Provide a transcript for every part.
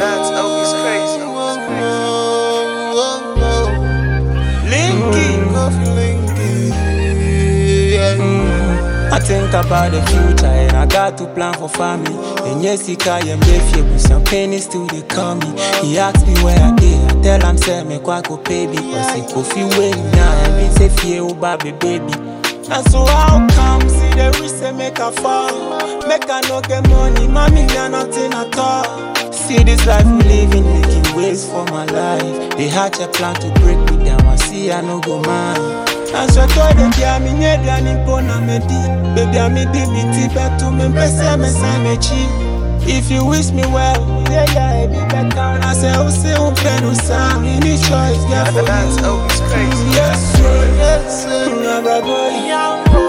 That's Obi's crazy. Lynky. I think about the future and I got to plan for family. And yes, he can and if with some pennies still they call me. He asked me where I did. I tell him say me quite go pay because he could feel waiting now. I mean say fear oh baby baby. And so how come see the risk say make a fall? Make I no get money, mommy nah this life we living, making ways for my life. They hatch a plan to break me down. I see I no go mind. Asọtọ de bi ami nye aduane mpo na medi Baby ami di mi ti bẹtu mi mpẹsẹ mi san m'ekyi If you wish me well, yeah yeah ebi bẹ kan na sẹ o se o pẹ no sa mi ni choice get for That's you. Oh, Obi's crazy. Mm, yes sir, yes sir, nyabrabo yi. Na ye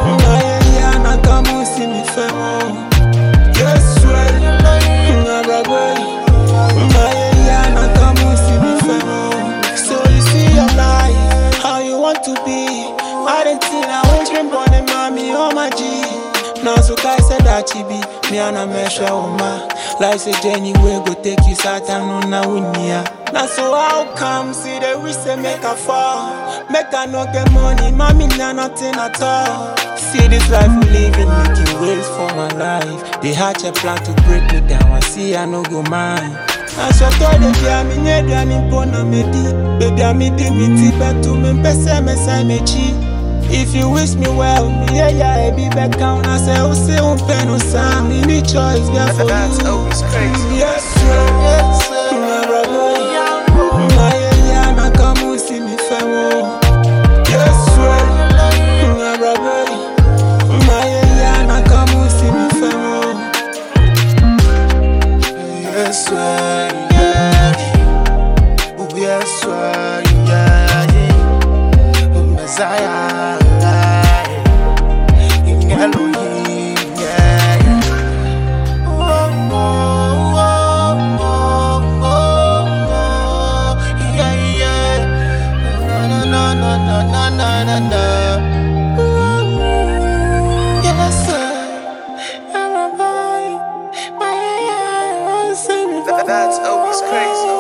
and a measure woman. Life a journey we go take you Satan on na winia. Now so how come see the risk say make a fall? Make I no get money, mommy nah nothing at all. See this life we living, making ways for my life. They hatch a plan to break me down. I see I no go mind. Asọtọ de bi ami nye aduane mpo na medi Baby ami di mi ti bẹtu mi mpẹsẹ mi san m'ekyi If you wish me well, yeah, ya ebi bẹ kan na sẹ o se o pẹ no sa mi ni choice get for That's you. Obi's crazy. Yes sir, yes sir, nyabrabo yi. Na yẹ ya na ka mu si mi fẹ mo. Yes sir, nyabrabo yi. Na yẹ ya na ka mu si mi fẹ. Yes, sir, yeah. Oh, yes, sir, That's always crazy.